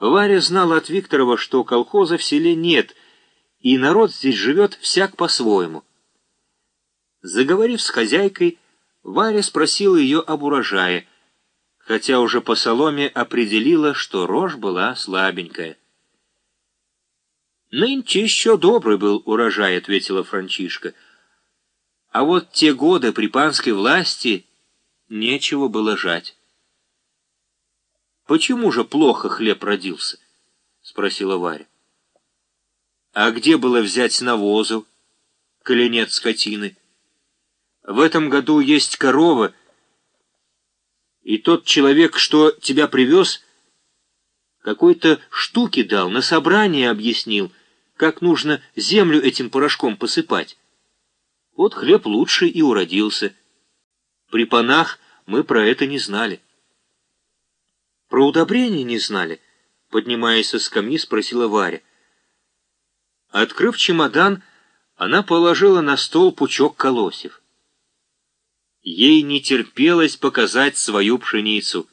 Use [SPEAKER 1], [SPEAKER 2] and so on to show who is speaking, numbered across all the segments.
[SPEAKER 1] Варя знала от Викторова, что колхоза в селе нет, и народ здесь живет всяк по-своему. Заговорив с хозяйкой, Варя спросила ее об урожае, хотя уже по соломе определила, что рожь была слабенькая. «Нынче еще добрый был урожай», — ответила Франчишка. «А вот те годы при панской власти нечего было жать». «Почему же плохо хлеб родился?» — спросила Варя. «А где было взять навозу, коли нет скотины? В этом году есть корова, и тот человек, что тебя привез, какой-то штуки дал, на собрание объяснил, как нужно землю этим порошком посыпать. Вот хлеб лучше и уродился. При панах мы про это не знали». Про удобрения не знали? Поднимаясь со скамьи, спросила Варя. Открыв чемодан, она положила на стол пучок колосьев. Ей не терпелось показать свою пшеницу.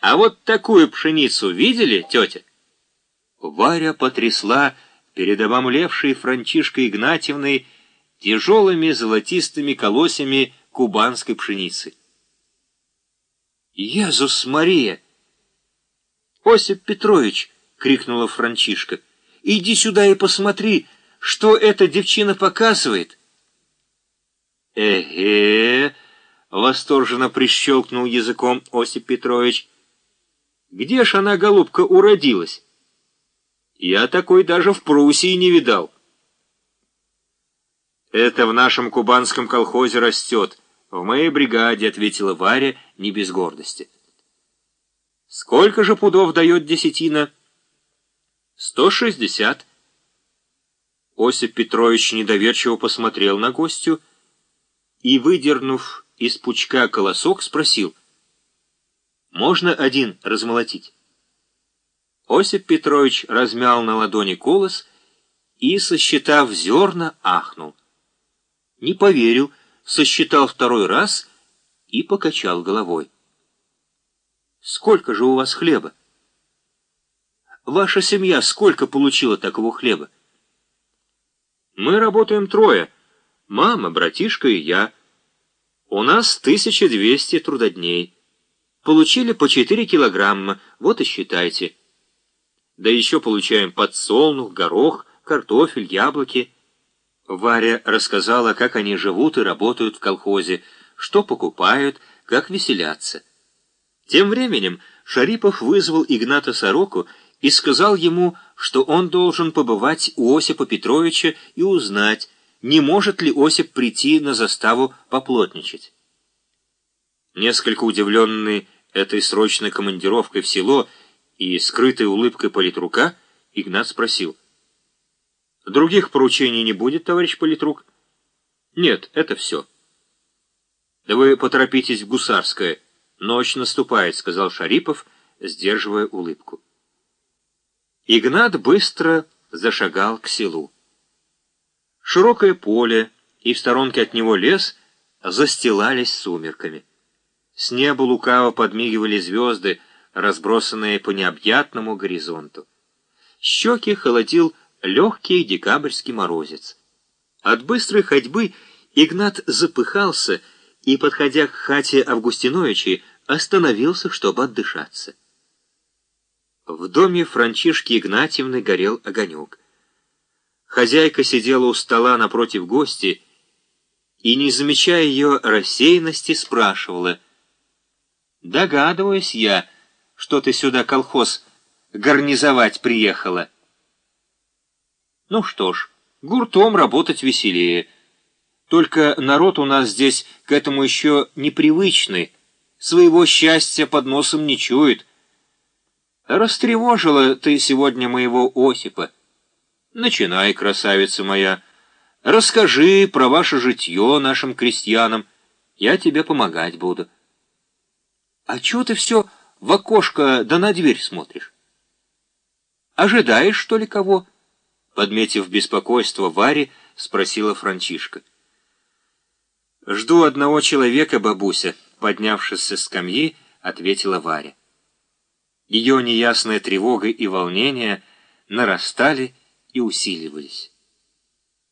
[SPEAKER 1] «А вот такую пшеницу видели, тетя?» Варя потрясла перед обомлевшей Франчишкой Игнатьевной тяжелыми золотистыми колосьями кубанской пшеницы. «Езус Мария!» «Осип Петрович!» — крикнула Франчишка. «Иди сюда и посмотри, что эта девчина показывает!» «Эге!» — восторженно прищелкнул языком Осип Петрович. «Где ж она, голубка, уродилась? Я такой даже в Пруссии не видал». «Это в нашем кубанском колхозе растет», «В моей бригаде», — ответила Варя не без гордости. «Сколько же пудов дает десятина?» «Сто шестьдесят». Осип Петрович недоверчиво посмотрел на гостю и, выдернув из пучка колосок, спросил, «Можно один размолотить?» Осип Петрович размял на ладони колос и, сосчитав зерна, ахнул. Не поверил, сосчитал второй раз и покачал головой. «Сколько же у вас хлеба?» «Ваша семья сколько получила такого хлеба?» «Мы работаем трое. Мама, братишка и я. У нас 1200 трудодней. Получили по 4 килограмма, вот и считайте. Да еще получаем подсолнух, горох, картофель, яблоки». Варя рассказала, как они живут и работают в колхозе, что покупают, как веселятся. Тем временем Шарипов вызвал Игната Сороку и сказал ему, что он должен побывать у Осипа Петровича и узнать, не может ли Осип прийти на заставу поплотничать. Несколько удивленный этой срочной командировкой в село и скрытой улыбкой политрука, Игнат спросил — Других поручений не будет, товарищ политрук? Нет, это все. Да вы поторопитесь в Гусарское. Ночь наступает, сказал Шарипов, сдерживая улыбку. Игнат быстро зашагал к селу. Широкое поле и в сторонке от него лес застилались сумерками. С неба лукаво подмигивали звезды, разбросанные по необъятному горизонту. Щеки холодил легкий декабрьский морозец. От быстрой ходьбы Игнат запыхался и, подходя к хате Августиновичей, остановился, чтобы отдышаться. В доме Франчишки Игнатьевны горел огонек. Хозяйка сидела у стола напротив гости и, не замечая ее рассеянности, спрашивала. «Догадываюсь я, что ты сюда колхоз гарнизовать приехала». Ну что ж, гуртом работать веселее. Только народ у нас здесь к этому еще непривычный, своего счастья под носом не чует. Растревожила ты сегодня моего Осипа. Начинай, красавица моя. Расскажи про ваше житье нашим крестьянам. Я тебе помогать буду. А чего ты все в окошко да на дверь смотришь? Ожидаешь, что ли, кого? Подметив беспокойство Варе, спросила Франчишка. «Жду одного человека, бабуся», — поднявшись со скамьи, ответила Варя. Ее неясная тревога и волнение нарастали и усиливались.